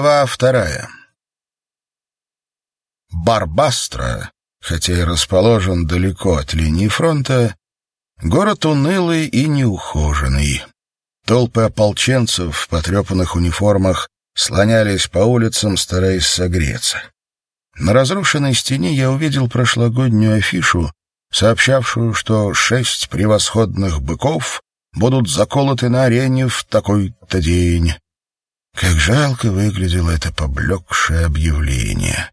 Глава вторая. Барбастра, хотя и расположен далеко от линии фронта, город унылый и неухоженный. Толпы ополченцев в потрепанных униформах слонялись по улицам, стараясь согреться. На разрушенной стене я увидел прошлогоднюю афишу, сообщавшую, что шесть превосходных быков будут заколоты на арене в такой-то день. Как жалко выглядело это поблекшее объявление.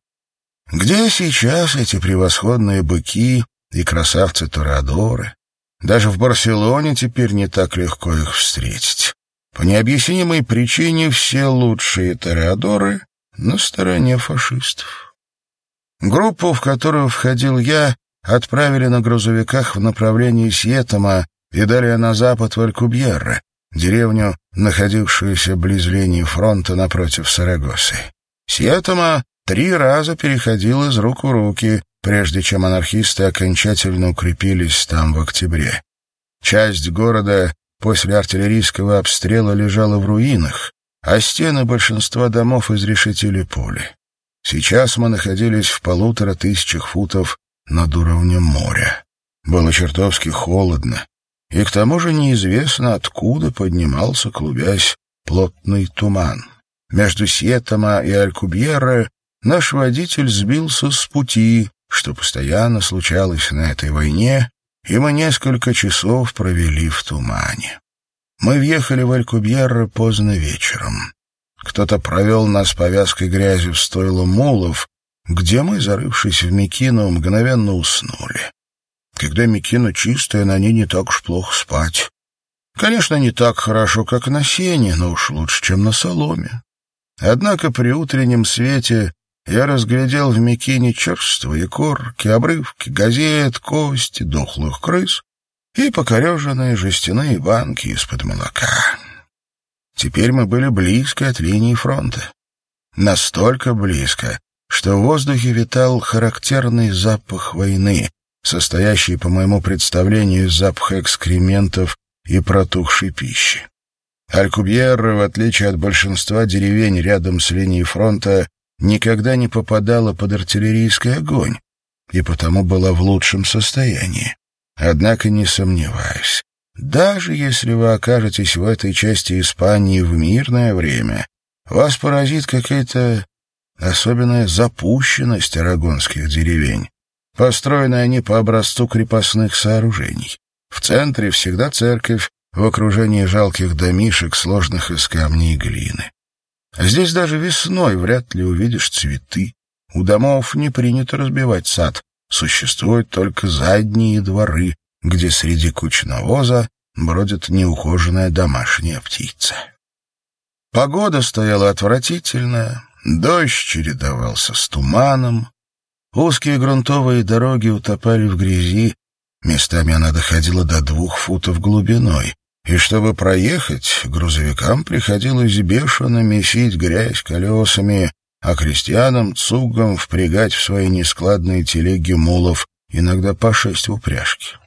Где сейчас эти превосходные быки и красавцы-торадоры? Даже в Барселоне теперь не так легко их встретить. По необъяснимой причине все лучшие торадоры на стороне фашистов. Группу, в которую входил я, отправили на грузовиках в направлении Сьетома и далее на запад в Алькубьерре, деревню, находившуюся близ линии фронта напротив Сарагосы. Сьетома три раза переходил из рук в руки, прежде чем анархисты окончательно укрепились там в октябре. Часть города после артиллерийского обстрела лежала в руинах, а стены большинства домов изрешетили пули. Сейчас мы находились в полутора тысячах футов над уровнем моря. Было чертовски холодно, и к тому же неизвестно, откуда поднимался, клубясь, плотный туман. Между Сьетома и Алькубьерро наш водитель сбился с пути, что постоянно случалось на этой войне, и мы несколько часов провели в тумане. Мы въехали в Алькубьерро поздно вечером. Кто-то провел нас повязкой грязи в стойло мулов, где мы, зарывшись в мекину, мгновенно уснули. Когда мекина чистая, на ней не так уж плохо спать. Конечно, не так хорошо, как на сене, но уж лучше, чем на соломе. Однако при утреннем свете я разглядел в мекине черствые корки, обрывки газет, кости, дохлых крыс и покореженные жестяные банки из-под молока. Теперь мы были близко от линии фронта. Настолько близко, что в воздухе витал характерный запах войны, состоящий, по моему представлению, из запаха экскрементов и протухшей пищи. Алькубьерра, в отличие от большинства деревень рядом с линией фронта, никогда не попадала под артиллерийский огонь и потому была в лучшем состоянии. Однако не сомневаюсь, даже если вы окажетесь в этой части Испании в мирное время, вас поразит какая-то особенная запущенность арагонских деревень. Построены они по образцу крепостных сооружений. В центре всегда церковь, в окружении жалких домишек, сложных из камней и глины. А здесь даже весной вряд ли увидишь цветы. У домов не принято разбивать сад. Существуют только задние дворы, где среди куч навоза бродит неухоженная домашняя птица. Погода стояла отвратительная, дождь чередовался с туманом, узкие грунтовые дороги утопали в грязи, местами она доходила до двух футов глубиной, и чтобы проехать, грузовикам приходилось бешено месить грязь колесами, а крестьянам цугом впрягать в свои нескладные телеги мулов, иногда по шесть в упряжке.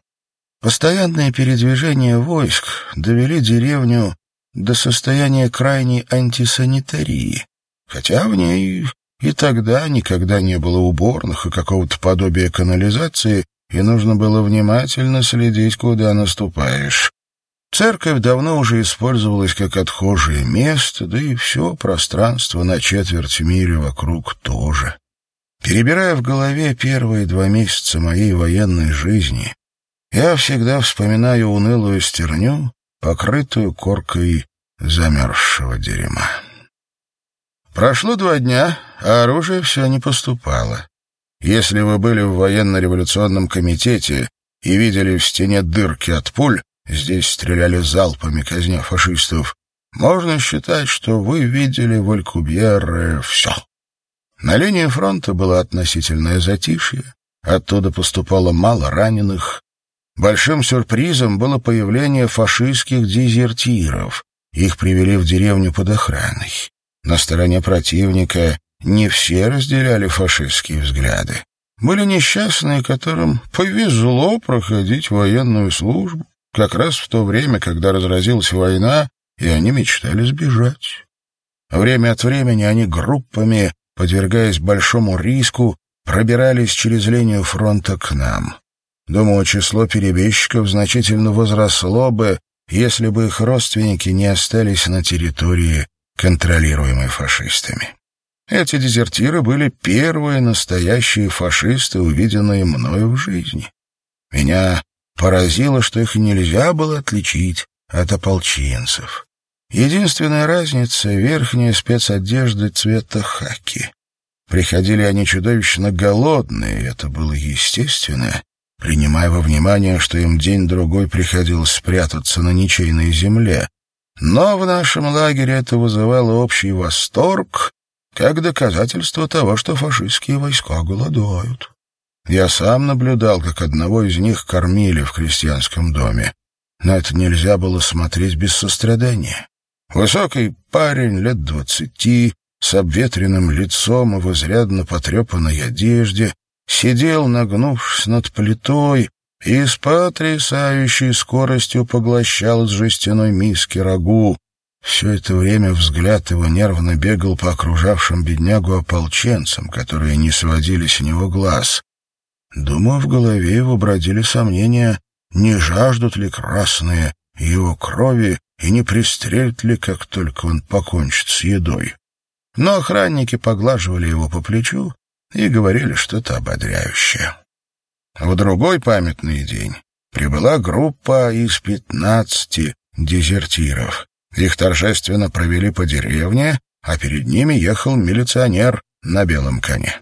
Постоянное передвижение войск довели деревню до состояния крайней антисанитарии, хотя в ней и тогда никогда не было уборных и какого-то подобия канализации, и нужно было внимательно следить, куда наступаешь. Церковь давно уже использовалась как отхожее место, да и все пространство на четверть мили вокруг тоже. Перебирая в голове первые два месяца моей военной жизни, я всегда вспоминаю унылую стерню, покрытую коркой замерзшего дерьма. Прошло два дня, а оружие все не поступало. Если вы были в военно-революционном комитете и видели в стене дырки от пуль, Здесь стреляли залпами, казня фашистов. Можно считать, что вы видели в Алькубьерре все. На линии фронта было относительное затишье. Оттуда поступало мало раненых. Большим сюрпризом было появление фашистских дезертиров. Их привели в деревню под охраной. На стороне противника не все разделяли фашистские взгляды. Были несчастные, которым повезло проходить военную службу как раз в то время, когда разразилась война, и они мечтали сбежать. Время от времени они группами, подвергаясь большому риску, пробирались через линию фронта к нам. Думаю, число перебежчиков значительно возросло бы, если бы их родственники не остались на территории, контролируемой фашистами. Эти дезертиры были первые настоящие фашисты, увиденные мною в жизни. Меня поразило, что их нельзя было отличить от ополченцев. Единственная разница — верхняя спецодежда цвета хаки. Приходили они чудовищно голодные, это было естественно, принимая во внимание, что им день-другой приходилось спрятаться на ничейной земле. Но в нашем лагере это вызывало общий восторг, как доказательство того, что фашистские войска голодают. Я сам наблюдал, как одного из них кормили в крестьянском доме. На это нельзя было смотреть без сострадания. Высокий парень лет двадцати, с обветренным лицом и в изрядно потрепанной одежде, сидел, нагнувшись над плитой, и с потрясающей скоростью поглощал из жестяной миски рагу. Все это время взгляд его нервно бегал по окружавшим беднягу ополченцам, которые не сводили с него глаз. Думаю, в голове его бродили сомнения, не жаждут ли красные его крови и не пристрелят ли, как только он покончит с едой. Но охранники поглаживали его по плечу и говорили что-то ободряющее. В другой памятный день прибыла группа из пятнадцати дезертиров. Их торжественно провели по деревне, а перед ними ехал милиционер на белом коне.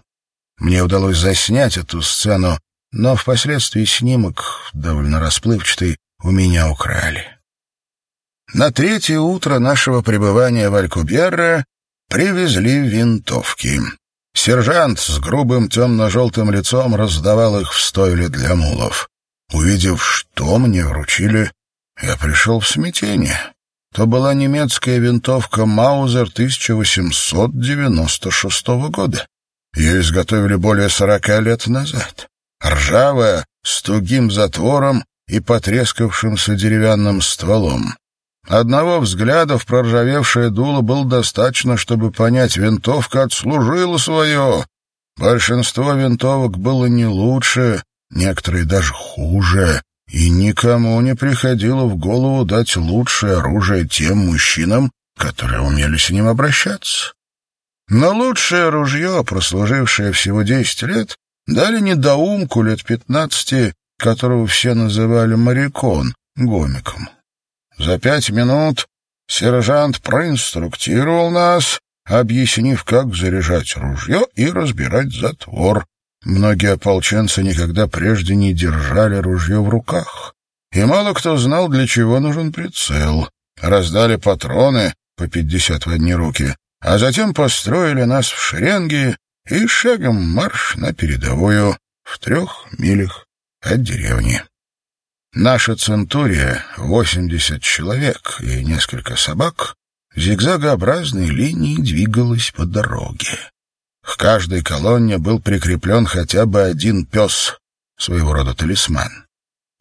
Мне удалось заснять эту сцену, но впоследствии снимок, довольно расплывчатый, у меня украли. На третье утро нашего пребывания в Алькуберре привезли винтовки. Сержант с грубым темно-желтым лицом раздавал их в стойле для мулов. Увидев, что мне вручили, я пришел в смятение. То была немецкая винтовка «Маузер» 1896 года. Ее изготовили более сорока лет назад. Ржавая, с тугим затвором и потрескавшимся деревянным стволом. Одного взгляда в проржавевшее дуло было достаточно, чтобы понять, винтовка отслужила свое. Большинство винтовок было не лучше, некоторые даже хуже, и никому не приходило в голову дать лучшее оружие тем мужчинам, которые умели с ним обращаться. Но лучшее ружье, прослужившее всего десять лет, дали недоумку лет пятнадцати, которого все называли моряком, гомиком. За пять минут сержант проинструктировал нас, объяснив, как заряжать ружье и разбирать затвор. Многие ополченцы никогда прежде не держали ружье в руках, и мало кто знал, для чего нужен прицел. Раздали патроны по пятьдесят в одни руки, а затем построили нас в шеренге и шагом марш на передовую в трех милях от деревни. Наша центурия, 80 человек и несколько собак, зигзагообразной линией двигалась по дороге. К каждой колонне был прикреплен хотя бы один пес, своего рода талисман.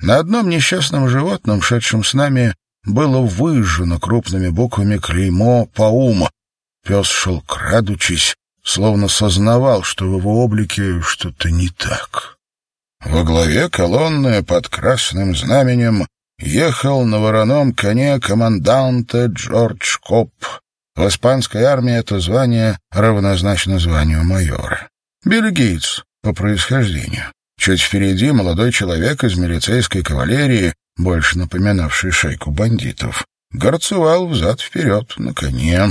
На одном несчастном животном, шедшем с нами, было выжжено крупными буквами клеймо «Паума». Пес шел крадучись, словно сознавал, что в его облике что-то не так. Во главе колонны под красным знаменем ехал на вороном коне команданта Джордж Коп. В испанской армии это звание равнозначно званию майора. Бельгиец по происхождению. Чуть впереди молодой человек из милицейской кавалерии, больше напоминавший шейку бандитов, горцевал взад-вперед на коне.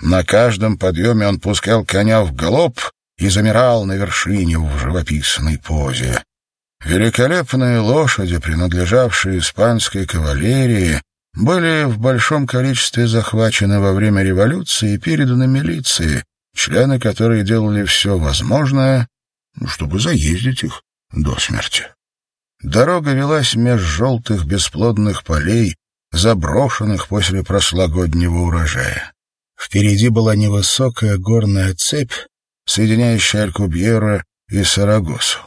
На каждом подъеме он пускал коня в галоп и замирал на вершине в живописной позе. Великолепные лошади, принадлежавшие испанской кавалерии, были в большом количестве захвачены во время революции и переданы милиции, члены которой делали все возможное, чтобы заездить их до смерти. Дорога велась меж желтых бесплодных полей, заброшенных после прошлогоднего урожая. Впереди была невысокая горная цепь, соединяющая Алькубьера и Сарагосу.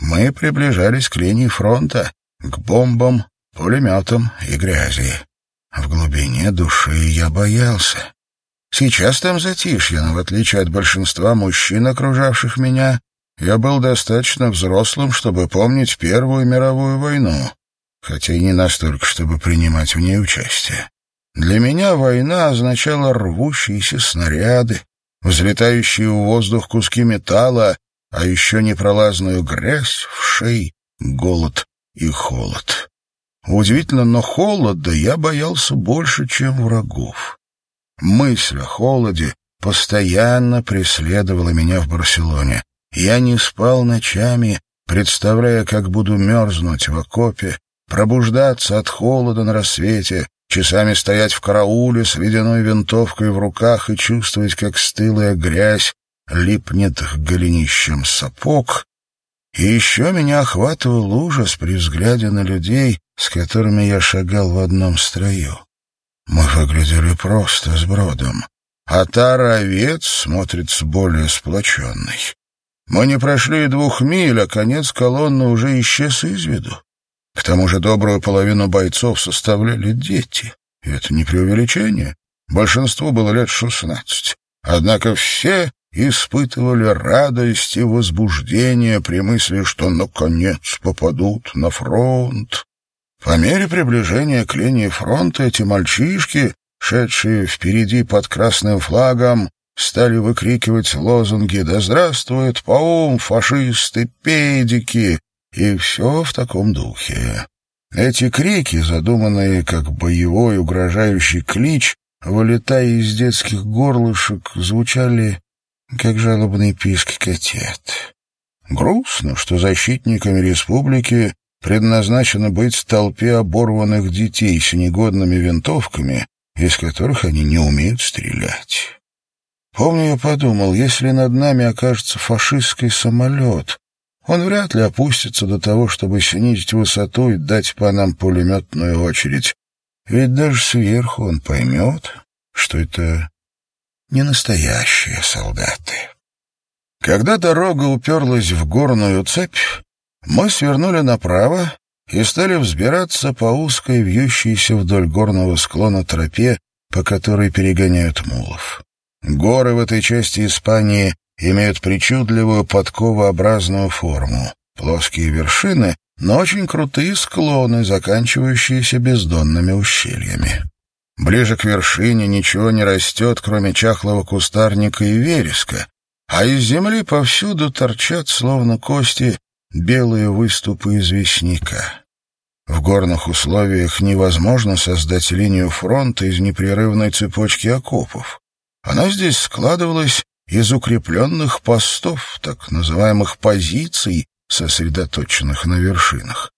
Мы приближались к линии фронта, к бомбам, пулеметам и грязи. В глубине души я боялся. Сейчас там затишье, но в отличие от большинства мужчин, окружавших меня, я был достаточно взрослым, чтобы помнить Первую мировую войну, хотя и не настолько, чтобы принимать в ней участие. Для меня война означала рвущиеся снаряды, взлетающие в воздух куски металла, а еще непролазную грязь, в шей, голод и холод. Удивительно, но холода я боялся больше, чем врагов. Мысль о холоде постоянно преследовала меня в Барселоне. Я не спал ночами, представляя, как буду мерзнуть в окопе, пробуждаться от холода на рассвете, часами стоять в карауле с ледяной винтовкой в руках и чувствовать, как стылая грязь липнет к голенищам сапог. И еще меня охватывал ужас при взгляде на людей, с которыми я шагал в одном строю. Мы выглядели просто с бродом, а тара овец смотрится более сплоченной. Мы не прошли и двух миль, а конец колонны уже исчез из виду. К тому же добрую половину бойцов составляли дети. И это не преувеличение. Большинству было лет шестнадцать. Однако все испытывали радость и возбуждение при мысли, что наконец попадут на фронт. По мере приближения к линии фронта эти мальчишки, шедшие впереди под красным флагом, стали выкрикивать лозунги «Да здравствует Паум, фашисты, педики!» и все в таком духе. Эти крики, задуманные как боевой угрожающий клич, вылетая из детских горлышек, звучали как жалобный писк котят. Грустно, что защитниками республики предназначено быть толпе оборванных детей с негодными винтовками, из которых они не умеют стрелять. Помню, я подумал, если над нами окажется фашистский самолет, он вряд ли опустится до того, чтобы снизить высоту и дать по нам пулеметную очередь. Ведь даже сверху он поймет, что это не настоящие солдаты. Когда дорога уперлась в горную цепь, мы свернули направо и стали взбираться по узкой, вьющейся вдоль горного склона тропе, по которой перегоняют мулов. Горы в этой части Испании имеют причудливую подковообразную форму, плоские вершины, но очень крутые склоны, заканчивающиеся бездонными ущельями. Ближе к вершине ничего не растет, кроме чахлого кустарника и вереска, а из земли повсюду торчат, словно кости, белые выступы известняка. В горных условиях невозможно создать линию фронта из непрерывной цепочки окопов. Она здесь складывалась из укрепленных постов, так называемых позиций, сосредоточенных на вершинах.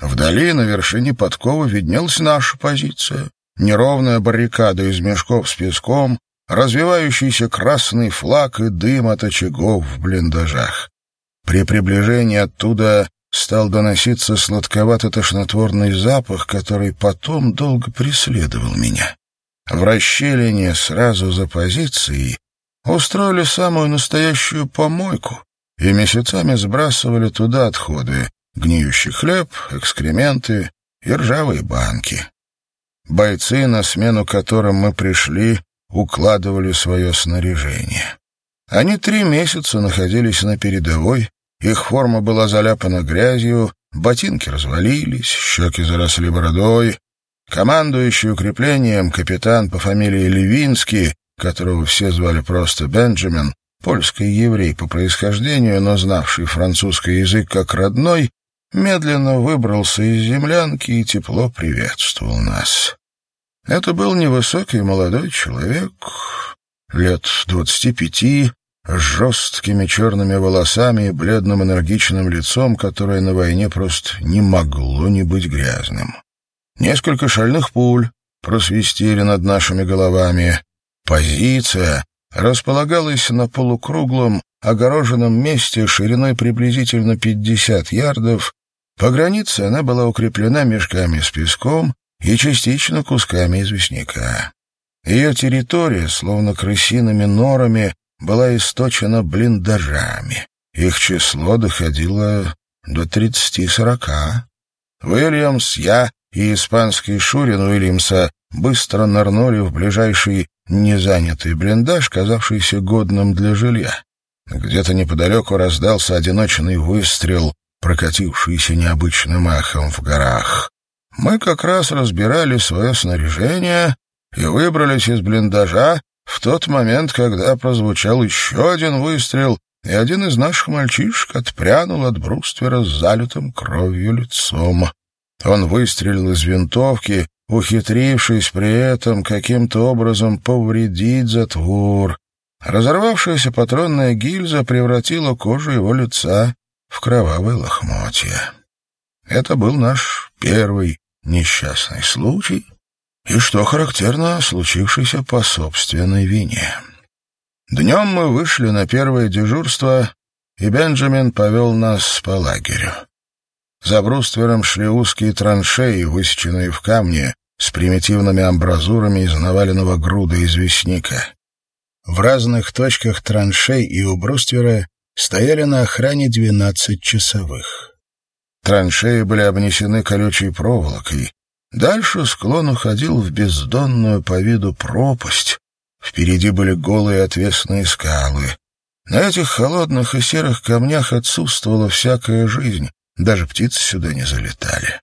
Вдали, на вершине подкова, виднелась наша позиция. Неровная баррикада из мешков с песком, развивающийся красный флаг и дым от очагов в блиндажах. При приближении оттуда стал доноситься сладковато-тошнотворный запах, который потом долго преследовал меня. В расщелине сразу за позицией устроили самую настоящую помойку и месяцами сбрасывали туда отходы — гниющий хлеб, экскременты и ржавые банки. Бойцы, на смену которым мы пришли, укладывали свое снаряжение. Они три месяца находились на передовой, их форма была заляпана грязью, ботинки развалились, щеки заросли бородой. Командующий укреплением капитан по фамилии Левинский, которого все звали просто Бенджамин, польский еврей по происхождению, но знавший французский язык как родной, медленно выбрался из землянки и тепло приветствовал нас. Это был невысокий молодой человек, лет двадцати пяти, с жесткими черными волосами и бледным энергичным лицом, которое на войне просто не могло не быть грязным. Несколько шальных пуль просвистели над нашими головами. Позиция располагалась на полукруглом, огороженном месте шириной приблизительно 50 ярдов. По границе она была укреплена мешками с песком и частично кусками известняка. Ее территория, словно крысиными норами, была источена блиндажами. Их число доходило до тридцати-сорока. Уильямс, я и испанский Шурин Уильямса быстро нырнули в ближайший незанятый блиндаж, казавшийся годным для жилья. Где-то неподалеку раздался одиночный выстрел, прокатившийся необычным эхом в горах. Мы как раз разбирали свое снаряжение и выбрались из блиндажа в тот момент, когда прозвучал еще один выстрел, и один из наших мальчишек отпрянул от бруствера с залитым кровью лицом. Он выстрелил из винтовки, ухитрившись при этом каким-то образом повредить затвор. Разорвавшаяся патронная гильза превратила кожу его лица в кровавые лохмотья. Это был наш первый несчастный случай, и, что характерно, случившийся по собственной вине. Днем мы вышли на первое дежурство, и Бенджамин повел нас по лагерю. За бруствером шли узкие траншеи, высеченные в камне, с примитивными амбразурами из наваленного груда известника. В разных точках траншей и у бруствера стояли на охране двенадцать часовых. Траншеи были обнесены колючей проволокой. Дальше склон уходил в бездонную по виду пропасть. Впереди были голые отвесные скалы. На этих холодных и серых камнях отсутствовала всякая жизнь, даже птицы сюда не залетали.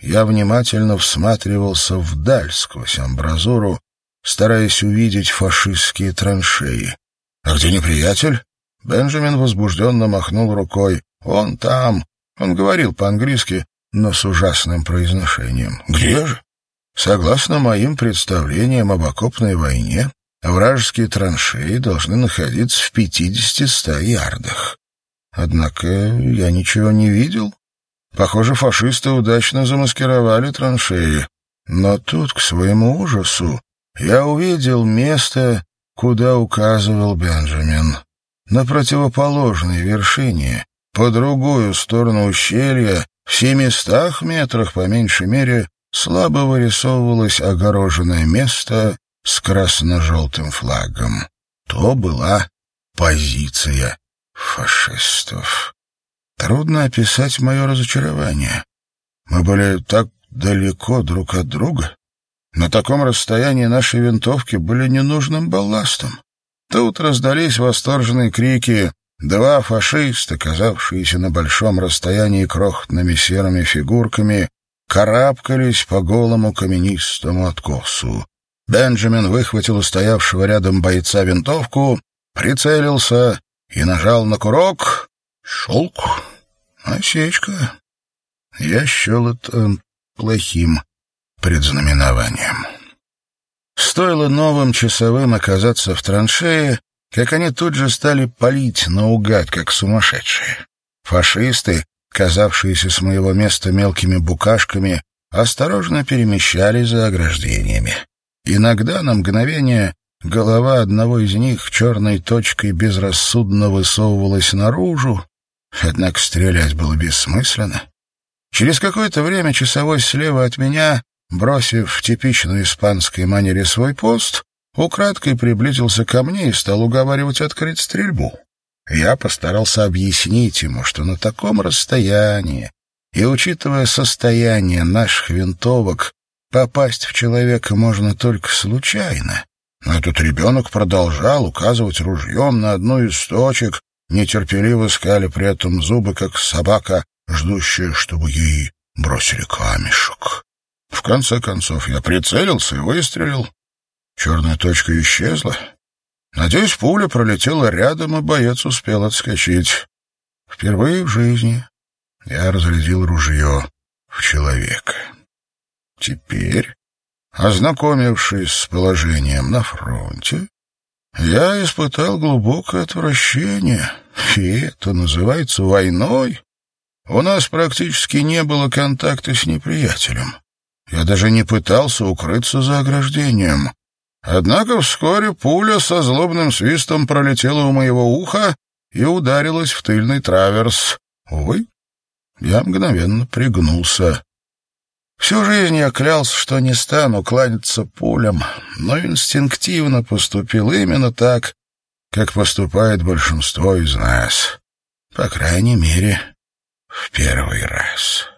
Я внимательно всматривался вдаль сквозь амбразуру, стараясь увидеть фашистские траншеи. «А где неприятель?» Бенджамин возбужденно махнул рукой. «Он там!» Он говорил по-английски, но с ужасным произношением. «Где же?» Согласно моим представлениям об окопной войне, вражеские траншеи должны находиться в пятидесяти-ста ярдах. Однако я ничего не видел. Похоже, фашисты удачно замаскировали траншеи. Но тут, к своему ужасу, я увидел место, куда указывал Бенджамин. На противоположной вершине, по другую сторону ущелья, в семистах метрах, по меньшей мере, слабо вырисовывалось огороженное место с красно-желтым флагом. То была позиция фашистов. Трудно описать мое разочарование. Мы были так далеко друг от друга. На таком расстоянии наши винтовки были ненужным балластом. Тут раздались восторженные крики. Два фашиста, оказавшиеся на большом расстоянии крохотными серыми фигурками, карабкались по голому каменистому откосу. Бенджамин выхватил у стоявшего рядом бойца винтовку, прицелился и нажал на курок. Шелк. Осечка. Я счел это плохим предзнаменованием. Стоило новым часовым оказаться в траншее, как они тут же стали палить наугад, как сумасшедшие. Фашисты, казавшиеся с моего места мелкими букашками, осторожно перемещались за ограждениями. Иногда на мгновение голова одного из них черной точкой безрассудно высовывалась наружу, Однако стрелять было бессмысленно. Через какое-то время часовой слева от меня, бросив в типичной испанской манере свой пост, украдкой приблизился ко мне и стал уговаривать открыть стрельбу. Я постарался объяснить ему, что на таком расстоянии и, учитывая состояние наших винтовок, попасть в человека можно только случайно. Но этот ребенок продолжал указывать ружьем на одну из точек, нетерпеливо скали при этом зубы, как собака, ждущая, чтобы ей бросили камешек. В конце концов я прицелился и выстрелил. Черная точка исчезла. Надеюсь, пуля пролетела рядом, и боец успел отскочить. Впервые в жизни я разрядил ружье в человека. Теперь, ознакомившись с положением на фронте, я испытал глубокое отвращение, и это называется войной. У нас практически не было контакта с неприятелем. Я даже не пытался укрыться за ограждением. Однако вскоре пуля со злобным свистом пролетела у моего уха и ударилась в тыльный траверс. Увы, я мгновенно пригнулся. Всю жизнь я клялся, что не стану кланяться пулям, но инстинктивно поступил именно так, как поступает большинство из нас. По крайней мере, в первый раз.